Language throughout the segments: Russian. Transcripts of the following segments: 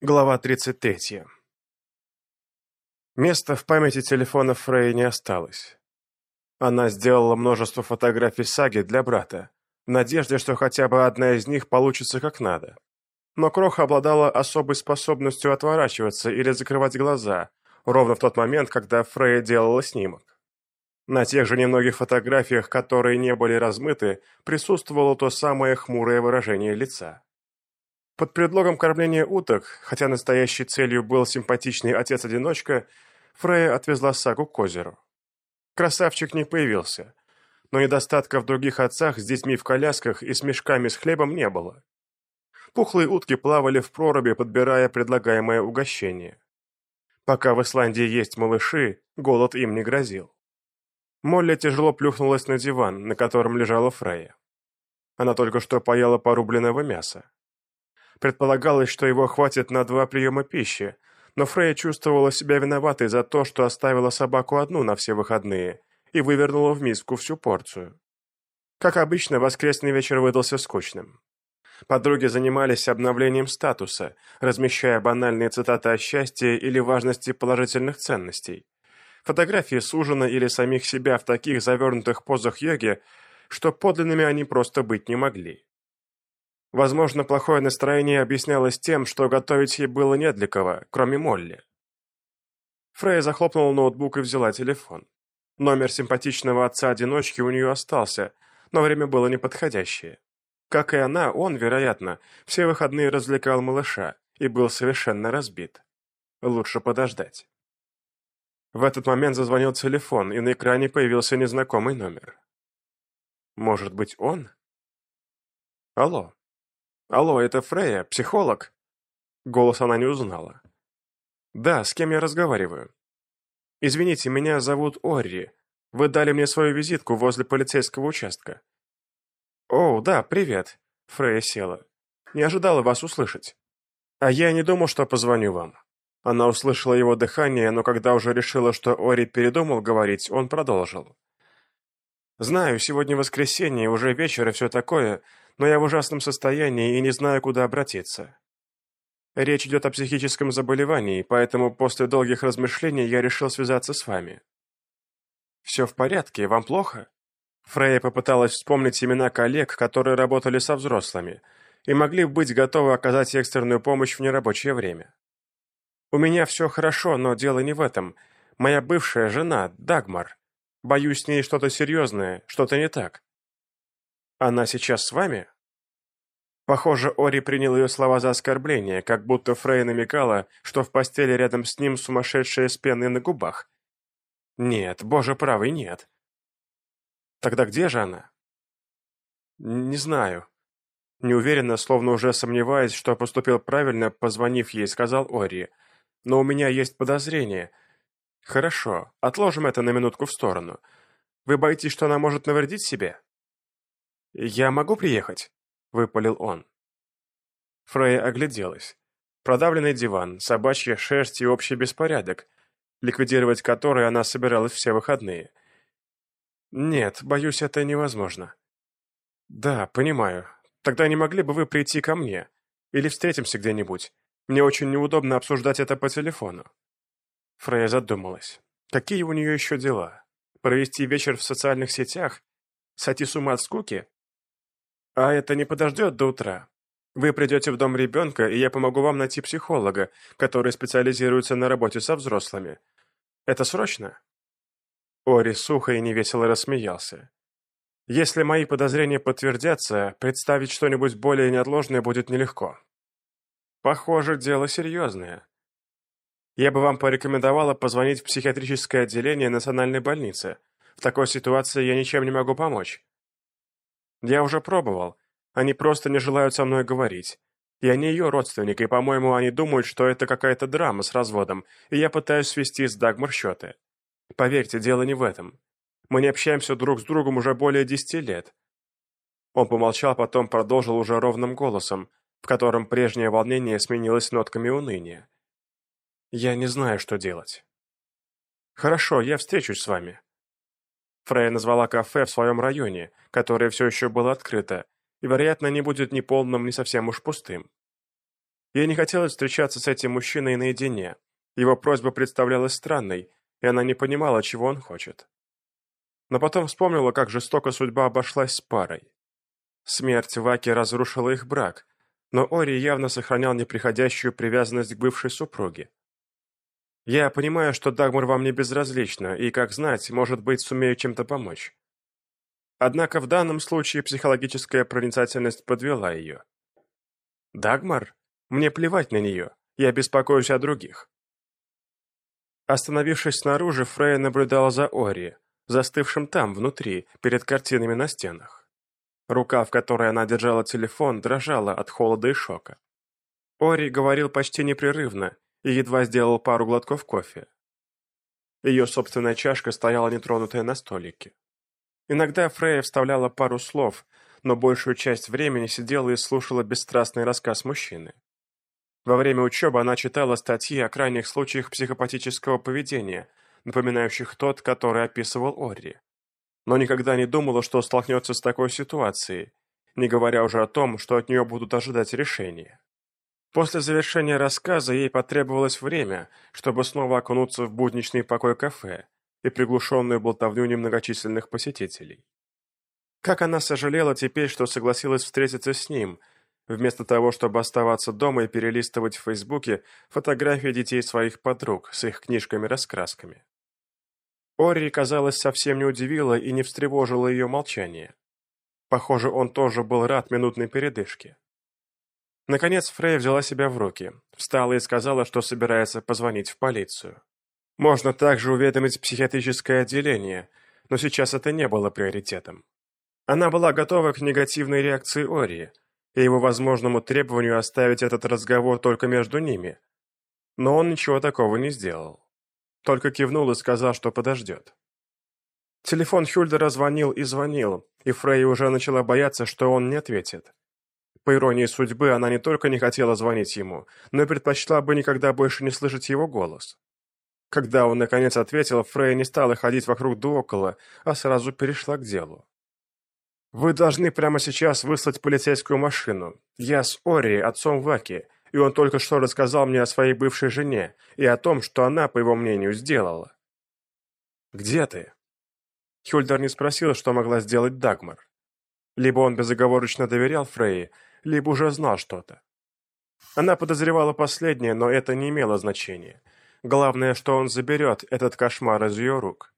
Глава 33. Места в памяти телефона Фрей не осталось. Она сделала множество фотографий саги для брата, в надежде, что хотя бы одна из них получится как надо. Но Кроха обладала особой способностью отворачиваться или закрывать глаза, ровно в тот момент, когда Фрей делала снимок. На тех же немногих фотографиях, которые не были размыты, присутствовало то самое хмурое выражение лица. Под предлогом кормления уток, хотя настоящей целью был симпатичный отец-одиночка, Фрея отвезла Сагу к озеру. Красавчик не появился, но недостатка в других отцах с детьми в колясках и с мешками с хлебом не было. Пухлые утки плавали в проруби, подбирая предлагаемое угощение. Пока в Исландии есть малыши, голод им не грозил. Молли тяжело плюхнулась на диван, на котором лежала Фрея. Она только что поела порубленного мяса. Предполагалось, что его хватит на два приема пищи, но Фрейя чувствовала себя виноватой за то, что оставила собаку одну на все выходные и вывернула в миску всю порцию. Как обычно, воскресный вечер выдался скучным. Подруги занимались обновлением статуса, размещая банальные цитаты о счастье или важности положительных ценностей. Фотографии с ужина или самих себя в таких завернутых позах йоги, что подлинными они просто быть не могли. Возможно, плохое настроение объяснялось тем, что готовить ей было не для кого, кроме Молли. Фрейя захлопнула ноутбук и взяла телефон. Номер симпатичного отца-одиночки у нее остался, но время было неподходящее. Как и она, он, вероятно, все выходные развлекал малыша и был совершенно разбит. Лучше подождать. В этот момент зазвонил телефон, и на экране появился незнакомый номер. Может быть, он? Алло. «Алло, это Фрея, психолог?» Голос она не узнала. «Да, с кем я разговариваю?» «Извините, меня зовут Орри. Вы дали мне свою визитку возле полицейского участка». «О, да, привет», — Фрея села. «Не ожидала вас услышать». «А я не думал, что позвоню вам». Она услышала его дыхание, но когда уже решила, что Ори передумал говорить, он продолжил. «Знаю, сегодня воскресенье, уже вечер и все такое, но я в ужасном состоянии и не знаю, куда обратиться. Речь идет о психическом заболевании, поэтому после долгих размышлений я решил связаться с вами. Все в порядке? Вам плохо? Фрейя попыталась вспомнить имена коллег, которые работали со взрослыми, и могли быть готовы оказать экстренную помощь в нерабочее время. У меня все хорошо, но дело не в этом. Моя бывшая жена, Дагмар. Боюсь, с ней что-то серьезное, что-то не так. Она сейчас с вами?» Похоже, Ори принял ее слова за оскорбление, как будто Фрей намекала, что в постели рядом с ним сумасшедшая с пеной на губах. «Нет, боже правый, нет». «Тогда где же она?» «Не знаю». Неуверенно, словно уже сомневаясь, что поступил правильно, позвонив ей, сказал Ори. «Но у меня есть подозрение». «Хорошо, отложим это на минутку в сторону. Вы боитесь, что она может навредить себе?» «Я могу приехать?» — выпалил он. Фрейя огляделась. Продавленный диван, собачья шерсть и общий беспорядок, ликвидировать который она собиралась все выходные. «Нет, боюсь, это невозможно». «Да, понимаю. Тогда не могли бы вы прийти ко мне? Или встретимся где-нибудь? Мне очень неудобно обсуждать это по телефону». Фрейя задумалась. Какие у нее еще дела? Провести вечер в социальных сетях? Сойти с ума от скуки? А это не подождет до утра. Вы придете в дом ребенка, и я помогу вам найти психолога, который специализируется на работе со взрослыми. Это срочно?» Ори сухо и невесело рассмеялся. «Если мои подозрения подтвердятся, представить что-нибудь более неотложное будет нелегко. Похоже, дело серьезное. Я бы вам порекомендовала позвонить в психиатрическое отделение национальной больницы. В такой ситуации я ничем не могу помочь. Я уже пробовал. Они просто не желают со мной говорить. Я не ее родственник, и, по-моему, они думают, что это какая-то драма с разводом, и я пытаюсь свести с Дагмар счеты. Поверьте, дело не в этом. Мы не общаемся друг с другом уже более десяти лет». Он помолчал, потом продолжил уже ровным голосом, в котором прежнее волнение сменилось нотками уныния. «Я не знаю, что делать». «Хорошо, я встречусь с вами. Фрея назвала кафе в своем районе, которое все еще было открыто, и, вероятно, не будет ни полным, ни совсем уж пустым. Ей не хотелось встречаться с этим мужчиной наедине. Его просьба представлялась странной, и она не понимала, чего он хочет. Но потом вспомнила, как жестоко судьба обошлась с парой. Смерть Ваки разрушила их брак, но Ори явно сохранял неприходящую привязанность к бывшей супруге. «Я понимаю, что Дагмар вам не безразлична, и, как знать, может быть, сумею чем-то помочь. Однако в данном случае психологическая проницательность подвела ее. «Дагмар? Мне плевать на нее, я беспокоюсь о других». Остановившись снаружи, Фрея наблюдала за Ори, застывшим там, внутри, перед картинами на стенах. Рука, в которой она держала телефон, дрожала от холода и шока. Ори говорил почти непрерывно и едва сделал пару глотков кофе. Ее собственная чашка стояла нетронутая на столике. Иногда Фрея вставляла пару слов, но большую часть времени сидела и слушала бесстрастный рассказ мужчины. Во время учебы она читала статьи о крайних случаях психопатического поведения, напоминающих тот, который описывал Орри. Но никогда не думала, что столкнется с такой ситуацией, не говоря уже о том, что от нее будут ожидать решения. После завершения рассказа ей потребовалось время, чтобы снова окунуться в будничный покой кафе, и приглушенную болтовню немногочисленных посетителей. Как она сожалела теперь, что согласилась встретиться с ним, вместо того, чтобы оставаться дома и перелистывать в Фейсбуке фотографии детей своих подруг с их книжками-раскрасками. Ори, казалось, совсем не удивила и не встревожила ее молчание. Похоже, он тоже был рад минутной передышке. Наконец Фрей взяла себя в руки, встала и сказала, что собирается позвонить в полицию. Можно также уведомить психиатрическое отделение, но сейчас это не было приоритетом. Она была готова к негативной реакции Ории и его возможному требованию оставить этот разговор только между ними. Но он ничего такого не сделал. Только кивнул и сказал, что подождет. Телефон Хюльдера звонил и звонил, и Фрей уже начала бояться, что он не ответит. По иронии судьбы, она не только не хотела звонить ему, но и предпочла бы никогда больше не слышать его голос. Когда он наконец ответил, Фрей не стала ходить вокруг да около, а сразу перешла к делу. «Вы должны прямо сейчас выслать полицейскую машину. Я с Ори, отцом Ваки, и он только что рассказал мне о своей бывшей жене и о том, что она, по его мнению, сделала». «Где ты?» Хюльдер не спросил, что могла сделать Дагмар. Либо он безоговорочно доверял Фрейе, либо уже знал что-то. Она подозревала последнее, но это не имело значения – Главное, что он заберет этот кошмар из ее рук.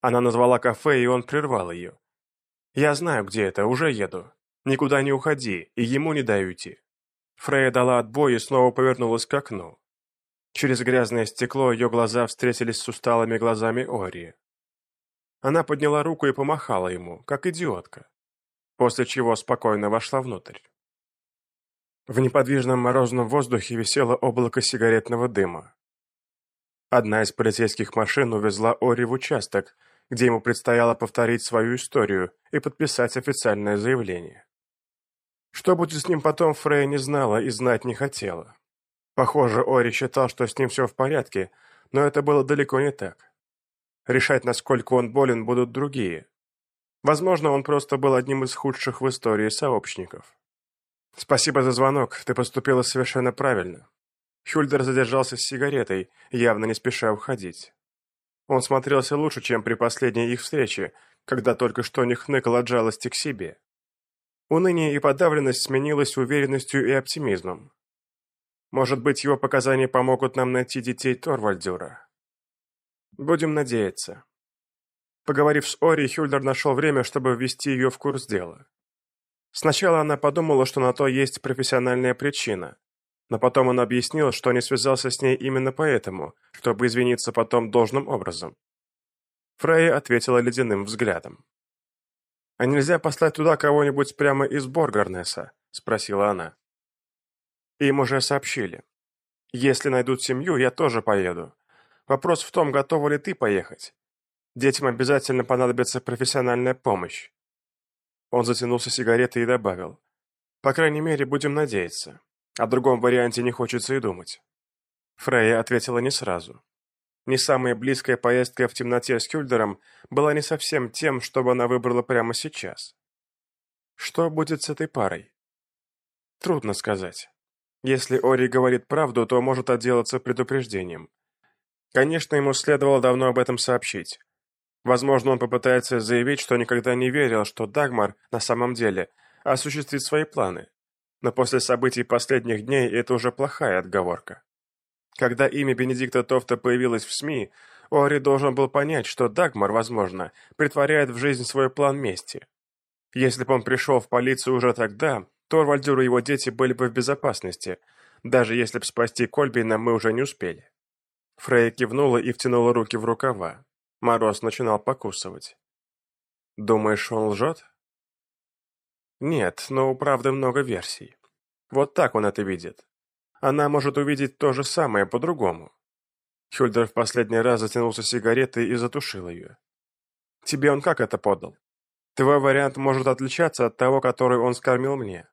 Она назвала кафе, и он прервал ее. «Я знаю, где это, уже еду. Никуда не уходи, и ему не дай уйти». Фрея дала отбой и снова повернулась к окну. Через грязное стекло ее глаза встретились с усталыми глазами Ори. Она подняла руку и помахала ему, как идиотка, после чего спокойно вошла внутрь. В неподвижном морозном воздухе висело облако сигаретного дыма. Одна из полицейских машин увезла Ори в участок, где ему предстояло повторить свою историю и подписать официальное заявление. Что будет с ним потом, Фрей не знала и знать не хотела. Похоже, Ори считал, что с ним все в порядке, но это было далеко не так. Решать, насколько он болен, будут другие. Возможно, он просто был одним из худших в истории сообщников. «Спасибо за звонок, ты поступила совершенно правильно. Хюльдер задержался с сигаретой, явно не спеша уходить. Он смотрелся лучше, чем при последней их встрече, когда только что не хныкал от жалости к себе. Уныние и подавленность сменилась уверенностью и оптимизмом. Может быть, его показания помогут нам найти детей Торвальдюра. Будем надеяться. Поговорив с Ори, Хюльдер нашел время, чтобы ввести ее в курс дела. Сначала она подумала, что на то есть профессиональная причина, но потом он объяснил, что не связался с ней именно поэтому, чтобы извиниться потом должным образом. Фрейя ответила ледяным взглядом. «А нельзя послать туда кого-нибудь прямо из Боргарнеса?» – спросила она. Им уже сообщили. «Если найдут семью, я тоже поеду. Вопрос в том, готова ли ты поехать. Детям обязательно понадобится профессиональная помощь». Он затянулся сигаретой и добавил. «По крайней мере, будем надеяться». О другом варианте не хочется и думать. Фрейя ответила не сразу. Не самая близкая поездка в темноте с Кюльдером была не совсем тем, чтобы она выбрала прямо сейчас. Что будет с этой парой? Трудно сказать. Если Ори говорит правду, то может отделаться предупреждением. Конечно, ему следовало давно об этом сообщить. Возможно, он попытается заявить, что никогда не верил, что Дагмар на самом деле осуществит свои планы. Но после событий последних дней это уже плохая отговорка. Когда имя Бенедикта Тофта появилось в СМИ, Ори должен был понять, что Дагмар, возможно, притворяет в жизнь свой план мести. Если бы он пришел в полицию уже тогда, Торвальдюр и его дети были бы в безопасности, даже если бы спасти Кольбина мы уже не успели. Фрейя кивнула и втянула руки в рукава. Мороз начинал покусывать. «Думаешь, он лжет?» «Нет, но у правды много версий. Вот так он это видит. Она может увидеть то же самое по-другому». Хюльдер в последний раз затянулся сигаретой и затушил ее. «Тебе он как это подал? Твой вариант может отличаться от того, который он скормил мне.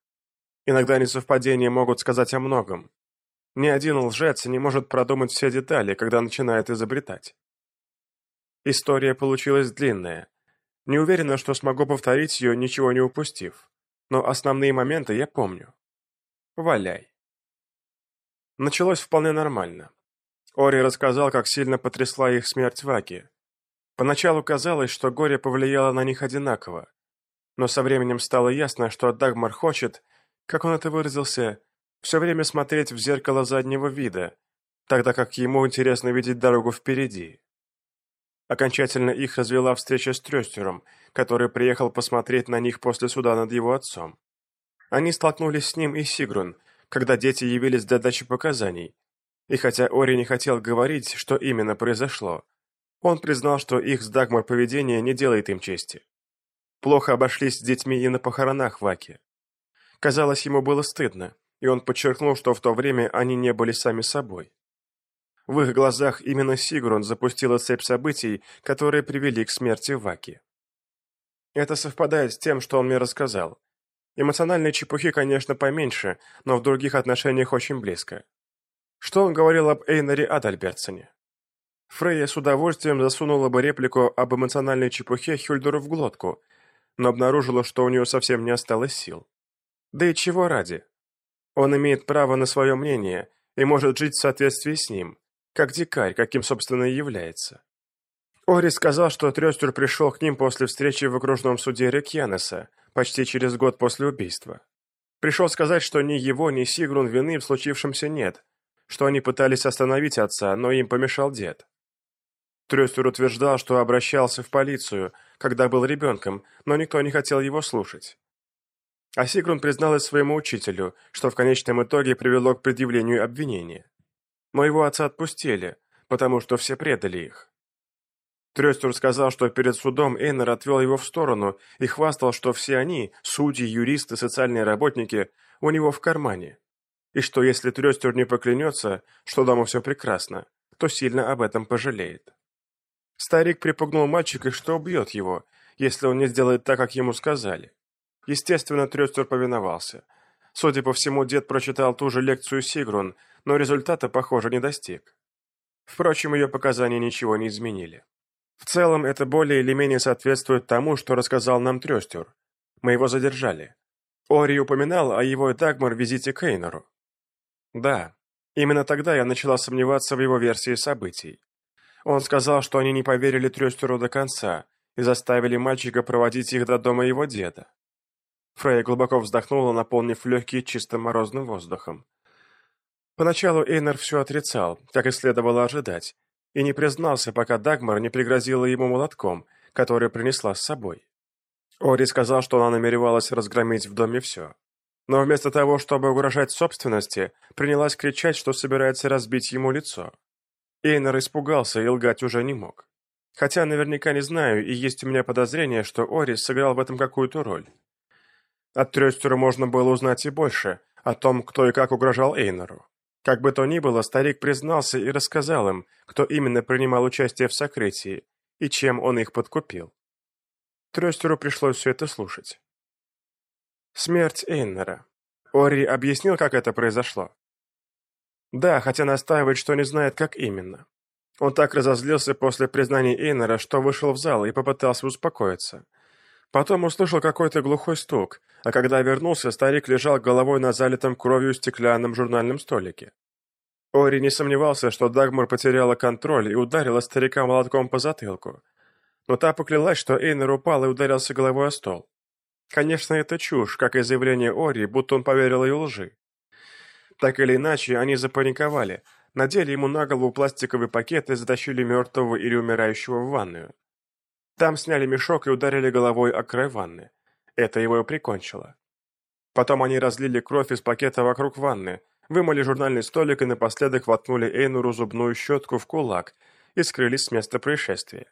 Иногда несовпадения могут сказать о многом. Ни один лжец не может продумать все детали, когда начинает изобретать. История получилась длинная. Не уверена, что смогу повторить ее, ничего не упустив. Но основные моменты я помню. Валяй. Началось вполне нормально. Ори рассказал, как сильно потрясла их смерть Ваки. Поначалу казалось, что горе повлияло на них одинаково. Но со временем стало ясно, что Дагмар хочет, как он это выразился, все время смотреть в зеркало заднего вида, тогда как ему интересно видеть дорогу впереди. Окончательно их развела встреча с Трёстером, который приехал посмотреть на них после суда над его отцом. Они столкнулись с ним и Сигрун, когда дети явились для дачи показаний. И хотя Ори не хотел говорить, что именно произошло, он признал, что их с Дагмар поведение не делает им чести. Плохо обошлись с детьми и на похоронах Ваки. Казалось, ему было стыдно, и он подчеркнул, что в то время они не были сами собой. В их глазах именно Сигрун запустила цепь событий, которые привели к смерти Ваки. Это совпадает с тем, что он мне рассказал. Эмоциональной чепухи, конечно, поменьше, но в других отношениях очень близко. Что он говорил об Эйнаре Адальбертсоне? Фрейя с удовольствием засунула бы реплику об эмоциональной чепухе Хюльдеру в глотку, но обнаружила, что у нее совсем не осталось сил. Да и чего ради? Он имеет право на свое мнение и может жить в соответствии с ним, как дикарь, каким, собственно, и является. Ори сказал, что Трёстер пришел к ним после встречи в окружном суде Рекьянеса, почти через год после убийства. Пришел сказать, что ни его, ни Сигрун вины в случившемся нет, что они пытались остановить отца, но им помешал дед. Трёстер утверждал, что обращался в полицию, когда был ребенком, но никто не хотел его слушать. А Сигрун призналась своему учителю, что в конечном итоге привело к предъявлению обвинения. Моего отца отпустили, потому что все предали их. Трёстер сказал, что перед судом Эйнер отвел его в сторону и хвастал, что все они, судьи, юристы, социальные работники, у него в кармане. И что если Трёстер не поклянется, что дома все прекрасно, то сильно об этом пожалеет. Старик припугнул мальчика, что убьет его, если он не сделает так, как ему сказали. Естественно, Трёстер повиновался. Судя по всему, дед прочитал ту же лекцию Сигрун, но результата, похоже, не достиг. Впрочем, ее показания ничего не изменили. В целом, это более или менее соответствует тому, что рассказал нам Трёстер. Мы его задержали. Ори упоминал о его и Дагмар визите к Эйнору. Да, именно тогда я начала сомневаться в его версии событий. Он сказал, что они не поверили Трёстеру до конца и заставили мальчика проводить их до дома его деда. Фрейя глубоко вздохнула, наполнив легкие чистым морозным воздухом. Поначалу Эйнер все отрицал, как и следовало ожидать, и не признался, пока Дагмар не пригрозила ему молотком, который принесла с собой. Ори сказал, что она намеревалась разгромить в доме все. Но вместо того, чтобы угрожать собственности, принялась кричать, что собирается разбить ему лицо. Эйнер испугался и лгать уже не мог. Хотя наверняка не знаю, и есть у меня подозрение, что Ори сыграл в этом какую-то роль. От Трёстера можно было узнать и больше, о том, кто и как угрожал Эйнеру. Как бы то ни было, старик признался и рассказал им, кто именно принимал участие в сокрытии и чем он их подкупил. Трёстеру пришлось все это слушать. Смерть Эйнера. Ори объяснил, как это произошло? Да, хотя настаивает, что не знает, как именно. Он так разозлился после признания Эйнера, что вышел в зал и попытался успокоиться. Потом услышал какой-то глухой стук, а когда вернулся, старик лежал головой на залитом кровью стеклянном журнальном столике. Ори не сомневался, что Дагмар потеряла контроль и ударила старика молотком по затылку. Но та поклялась, что Эйнер упал и ударился головой о стол. Конечно, это чушь, как и заявление Ори, будто он поверил ее лжи. Так или иначе, они запаниковали, надели ему на голову пластиковый пакет и затащили мертвого или умирающего в ванную. Там сняли мешок и ударили головой о край ванны. Это его и прикончило. Потом они разлили кровь из пакета вокруг ванны, вымыли журнальный столик и напоследок воткнули Эйнуру зубную щетку в кулак и скрылись с места происшествия.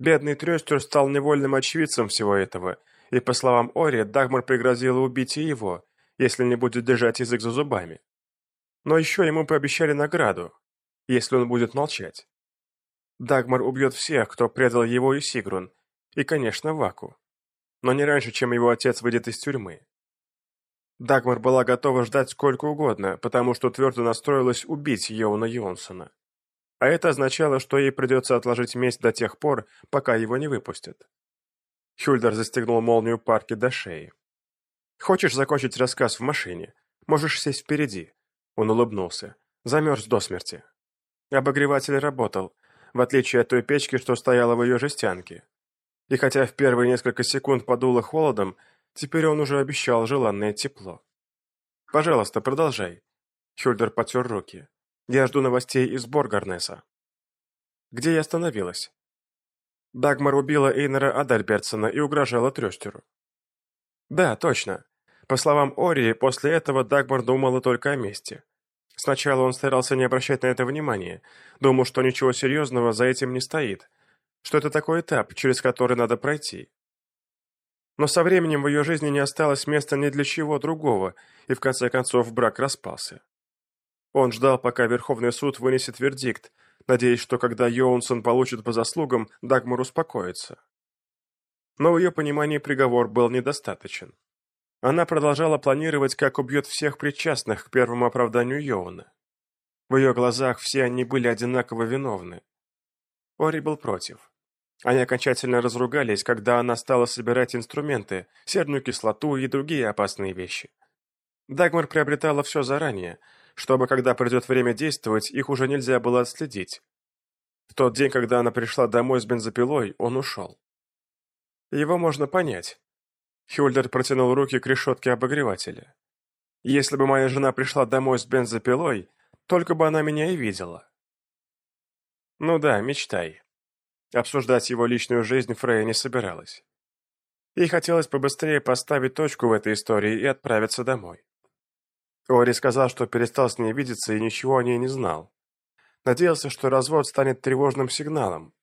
Бедный Трестер стал невольным очевидцем всего этого, и, по словам Ори, Дагмар пригрозила убить и его, если не будет держать язык за зубами. Но еще ему пообещали награду, если он будет молчать. Дагмар убьет всех, кто предал его и Сигрун, и, конечно, Ваку. Но не раньше, чем его отец выйдет из тюрьмы. Дагмар была готова ждать сколько угодно, потому что твердо настроилась убить Йоуна Йонсона. А это означало, что ей придется отложить месть до тех пор, пока его не выпустят. Хюльдер застегнул молнию парки до шеи. «Хочешь закончить рассказ в машине? Можешь сесть впереди». Он улыбнулся. Замерз до смерти. Обогреватель работал, в отличие от той печки, что стояла в ее жестянке. И хотя в первые несколько секунд подуло холодом, теперь он уже обещал желанное тепло. «Пожалуйста, продолжай». Хюльдер потер руки. «Я жду новостей из Боргарнеса». «Где я остановилась?» Дагмар убила Эйнера Адальбертсона и угрожала Трёстеру. «Да, точно. По словам Ории, после этого Дагмар думала только о мести. Сначала он старался не обращать на это внимания, думал, что ничего серьезного за этим не стоит, что это такой этап, через который надо пройти. Но со временем в ее жизни не осталось места ни для чего другого, и в конце концов брак распался. Он ждал, пока Верховный суд вынесет вердикт, надеясь, что когда Йоунсон получит по заслугам, Дагмар успокоится. Но в ее понимании приговор был недостаточен. Она продолжала планировать, как убьет всех причастных к первому оправданию Йоуна. В ее глазах все они были одинаково виновны. Ори был против. Они окончательно разругались, когда она стала собирать инструменты, серную кислоту и другие опасные вещи. Дагмар приобретала все заранее, чтобы, когда придет время действовать, их уже нельзя было отследить. В тот день, когда она пришла домой с бензопилой, он ушел. Его можно понять. Хюльдер протянул руки к решетке обогревателя. «Если бы моя жена пришла домой с бензопилой, только бы она меня и видела». «Ну да, мечтай». Обсуждать его личную жизнь Фрея не собиралась. Ей хотелось побыстрее поставить точку в этой истории и отправиться домой. Ори сказал, что перестал с ней видеться и ничего о ней не знал. Надеялся, что развод станет тревожным сигналом.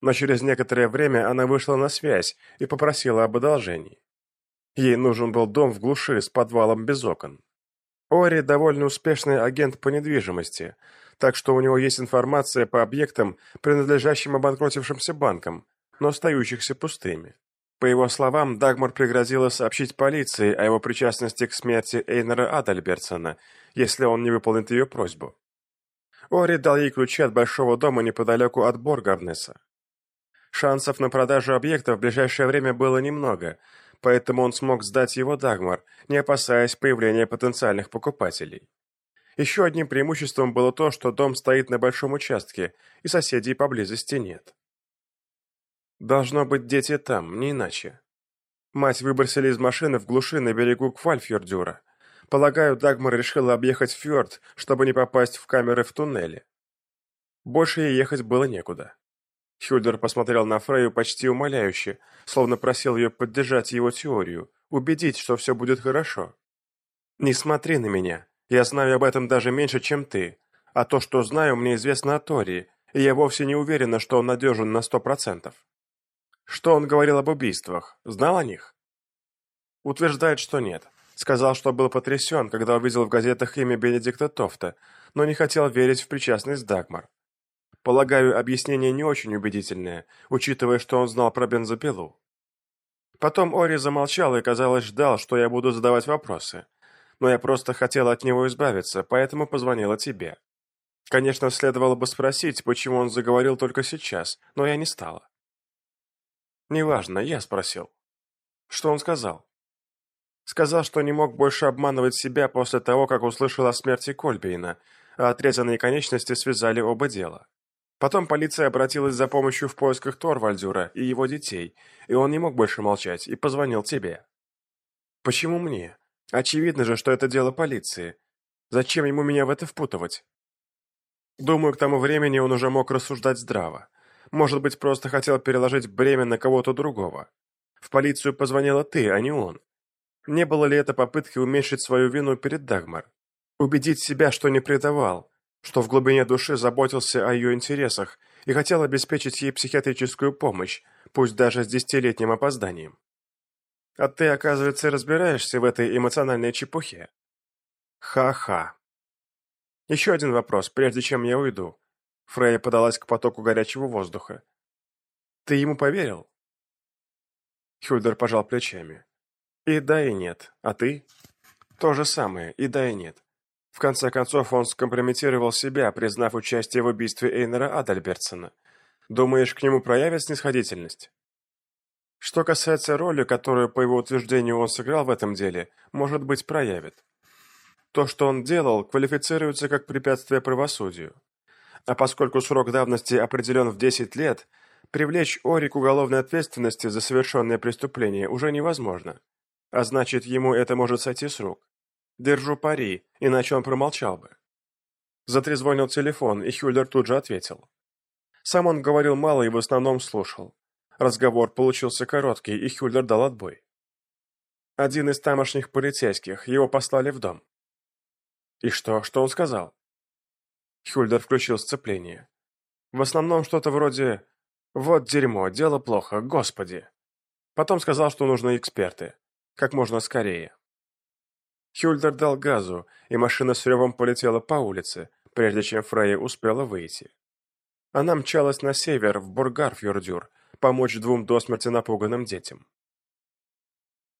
Но через некоторое время она вышла на связь и попросила об одолжении. Ей нужен был дом в глуши с подвалом без окон. Ори довольно успешный агент по недвижимости, так что у него есть информация по объектам, принадлежащим обанкротившимся банкам, но остающихся пустыми. По его словам, Дагмар пригрозила сообщить полиции о его причастности к смерти Эйнера Адальбертсона, если он не выполнит ее просьбу. Ори дал ей ключи от большого дома неподалеку от Боргарнеса. Шансов на продажу объекта в ближайшее время было немного, поэтому он смог сдать его Дагмар, не опасаясь появления потенциальных покупателей. Еще одним преимуществом было то, что дом стоит на большом участке, и соседей поблизости нет. Должно быть, дети там, не иначе. Мать выбросили из машины в глуши на берегу Квальфьордюра. Полагаю, Дагмар решила объехать фьорд, чтобы не попасть в камеры в туннеле. Больше ей ехать было некуда. Хюльдер посмотрел на Фрейю почти умоляюще, словно просил ее поддержать его теорию, убедить, что все будет хорошо. «Не смотри на меня. Я знаю об этом даже меньше, чем ты. А то, что знаю, мне известно о Тори, и я вовсе не уверена, что он надежен на сто процентов». «Что он говорил об убийствах? Знал о них?» Утверждает, что нет. Сказал, что был потрясен, когда увидел в газетах имя Бенедикта Тофта, но не хотел верить в причастность Дагмар. Полагаю, объяснение не очень убедительное, учитывая, что он знал про бензопилу. Потом Ори замолчал и, казалось, ждал, что я буду задавать вопросы. Но я просто хотел от него избавиться, поэтому позвонила тебе. Конечно, следовало бы спросить, почему он заговорил только сейчас, но я не стала. Неважно, я спросил. Что он сказал? Сказал, что не мог больше обманывать себя после того, как услышал о смерти Кольбейна, а отрезанные конечности связали оба дела. Потом полиция обратилась за помощью в поисках Торвальдюра и его детей, и он не мог больше молчать и позвонил тебе. Почему мне? Очевидно же, что это дело полиции. Зачем ему меня в это впутывать? Думаю, к тому времени он уже мог рассуждать здраво. Может быть, просто хотел переложить бремя на кого-то другого. В полицию позвонила ты, а не он. Не было ли это попыткой уменьшить свою вину перед Дагмар? Убедить себя, что не предавал, что в глубине души заботился о ее интересах и хотел обеспечить ей психиатрическую помощь, пусть даже с десятилетним опозданием. А ты, оказывается, разбираешься в этой эмоциональной чепухе. Ха-ха. Еще один вопрос, прежде чем я уйду. Фрейя подалась к потоку горячего воздуха. Ты ему поверил? Хюльдер пожал плечами. И да, и нет. А ты? То же самое, и да, и нет. В конце концов, он скомпрометировал себя, признав участие в убийстве Эйнера Адальбертсона. Думаешь, к нему проявят снисходительность? Что касается роли, которую, по его утверждению, он сыграл в этом деле, может быть, проявит. То, что он делал, квалифицируется как препятствие правосудию. А поскольку срок давности определен в 10 лет, привлечь Ори к уголовной ответственности за совершенное преступление уже невозможно. А значит, ему это может сойти с рук. Держу пари, иначе он промолчал бы. Затрезвонил телефон, и Хюльдер тут же ответил. Сам он говорил мало и в основном слушал. Разговор получился короткий, и Хюльдер дал отбой. Один из тамошних полицейских, его послали в дом. И что, что он сказал? Хюльдер включил сцепление. В основном что-то вроде «Вот дерьмо, дело плохо, господи». Потом сказал, что нужны эксперты как можно скорее. Хюльдер дал газу, и машина с ревом полетела по улице, прежде чем Фрейя успела выйти. Она мчалась на север, в Бургарфьордюр, помочь двум до смерти напуганным детям.